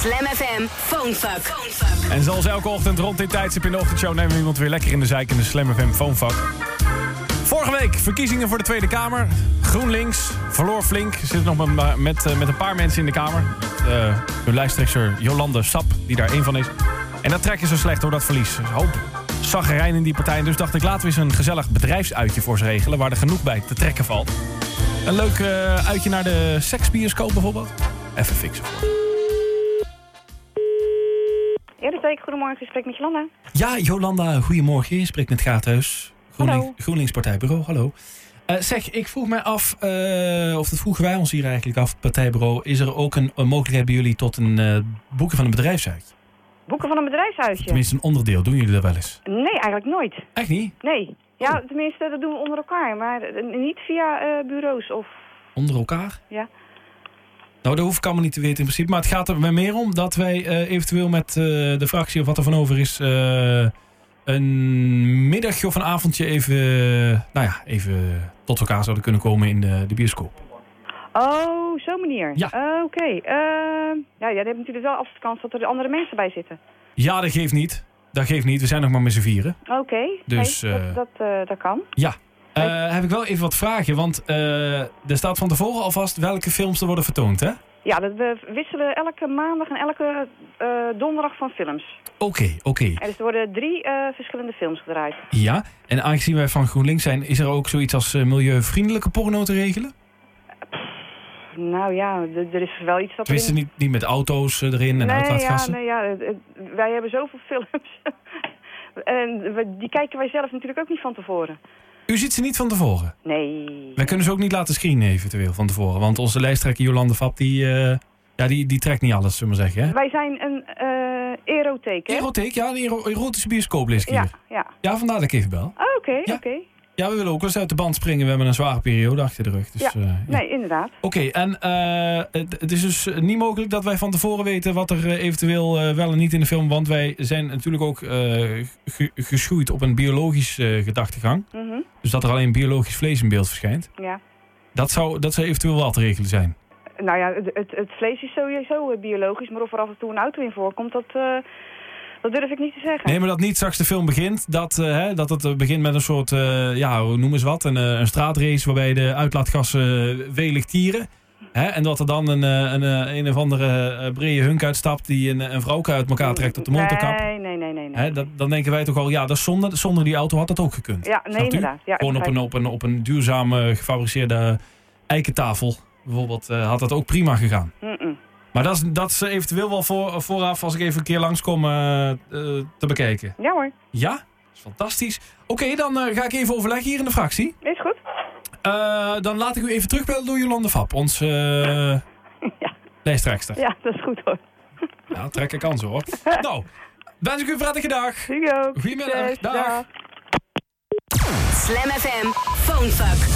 Slam FM Phonefuck. En zoals elke ochtend rond dit tijdstip in de ochtendshow... nemen we iemand weer lekker in de zijk in de Slam FM Phonefuck. Vorige week verkiezingen voor de Tweede Kamer. GroenLinks verloor flink. Zit nog met, met, eh, met een paar mensen in de Kamer. Uh, hun lijsttrekker Jolande Sap, die daar één van is. En dat trekken ze slecht door dat verlies. Een hoop zaggerijn in die partij. Dus dacht ik, laten we eens een gezellig bedrijfsuitje voor ze regelen... waar er genoeg bij te trekken valt. Een leuk uitje naar de seksbioscoop bijvoorbeeld. Even fixen. Eerder goedemorgen, ik spreek met Jolanda. Ja, Jolanda, goedemorgen. Je spreekt met Gaathuis. GroenLinks, GroenLinks Partijbureau, hallo. Uh, zeg, ik vroeg mij af, uh, of dat vroegen wij ons hier eigenlijk af, partijbureau. Is er ook een, een mogelijkheid bij jullie tot een uh, boeken van een bedrijfsuitje? Boeken van een bedrijfsuitje? Tenminste, een onderdeel. Doen jullie dat wel eens? Nee, eigenlijk nooit. Echt niet? Nee. Ja, oh. tenminste, dat doen we onder elkaar. Maar niet via bureaus of... Onder elkaar? Ja. Nou, dat hoef ik allemaal niet te weten in principe. Maar het gaat er meer om dat wij eventueel met de fractie of wat er van over is een middagje of een avondje even, nou ja, even tot elkaar zouden kunnen komen in de, de bioscoop. Oh, zo'n manier. Ja. Uh, Oké. Okay. Ja, ja, dan heb natuurlijk wel altijd de kans dat er andere mensen bij zitten. Ja, dat geeft niet. Dat geeft niet. We zijn nog maar met z'n vieren. Oké. Okay. Dus, hey, dat, dat, dat, kan. Ja. Uh, heb ik wel even wat vragen, want er staat van tevoren alvast welke films er worden vertoond, hè? Ja, we wisselen elke maandag en elke uh, donderdag van films. Oké, okay, oké. Okay. En dus er worden drie verschillende films gedraaid. Ja, en aangezien wij van GroenLinks zijn, is er ook zoiets als milieuvriendelijke porno te regelen? Pff, nou ja, er is wel iets dat Tenminste, erin... niet, niet met auto's erin en nee, uitlaatgassen? Ja, nee, ja, wij hebben zoveel films. en die kijken wij zelf natuurlijk ook niet van tevoren. U ziet ze niet van tevoren? Nee. Wij kunnen ze ook niet laten screenen eventueel van tevoren. Want onze lijsttrekker Jolande Vap, die, uh, ja, die, die trekt niet alles, zullen we zeggen. Hè? Wij zijn een uh, erotheek, hè? Erotheek, ja. Een ero erotische bioscoop lees ik ja, hier. Ja, ja. vandaar dat ik even bel. Oh, oké, okay, ja. oké. Okay. Ja, we willen ook wel eens uit de band springen. We hebben een zware periode achter de rug. Dus, ja, uh, ja. nee, inderdaad. Oké, okay, en uh, het is dus niet mogelijk dat wij van tevoren weten wat er eventueel wel en niet in de film... want wij zijn natuurlijk ook ge geschoeid op een biologische gedachtegang. Mm -hmm. Dus dat er alleen biologisch vlees in beeld verschijnt. Ja. Dat zou, dat zou eventueel wel te regelen zijn. Nou ja, het, het, vlees is sowieso biologisch, maar of er af en toe een auto in voorkomt, dat... Dat durf ik niet te zeggen. Nee, maar dat niet straks de film begint. Dat, uh, hè, dat het begint met een soort, uh, ja, hoe noemen ze wat? Een, een straatrace waarbij de uitlaatgassen welig tieren. Hè, en dat er dan een, een, een of andere brede hunk uitstapt die een, een vrouw uit elkaar trekt op de motorkap. Nee, nee, nee. nee, nee. Hè, dat, dan denken wij toch al, ja, dat is zonde. Zonder die auto had dat ook gekund. Ja, nee, inderdaad. Ja, Gewoon op een, op, een, op een duurzame gefabriceerde eikentafel bijvoorbeeld uh, had dat ook prima gegaan. Mm -mm. Maar dat is, dat is eventueel wel voor, vooraf als ik even een keer langskom uh, uh, te bekijken. Ja hoor. Ja? Dat is fantastisch. Oké, okay, dan ga ik even overleggen hier in de fractie. Is goed. dan laat ik u even terugbellen door Jolande Vap, ons ja. lijsttrekster. Ja, dat is goed hoor. Ja, trek ik kans hoor. nou, wens ik u een prettige dag. Goedemiddag. Dag. Slam FM Phonefuck.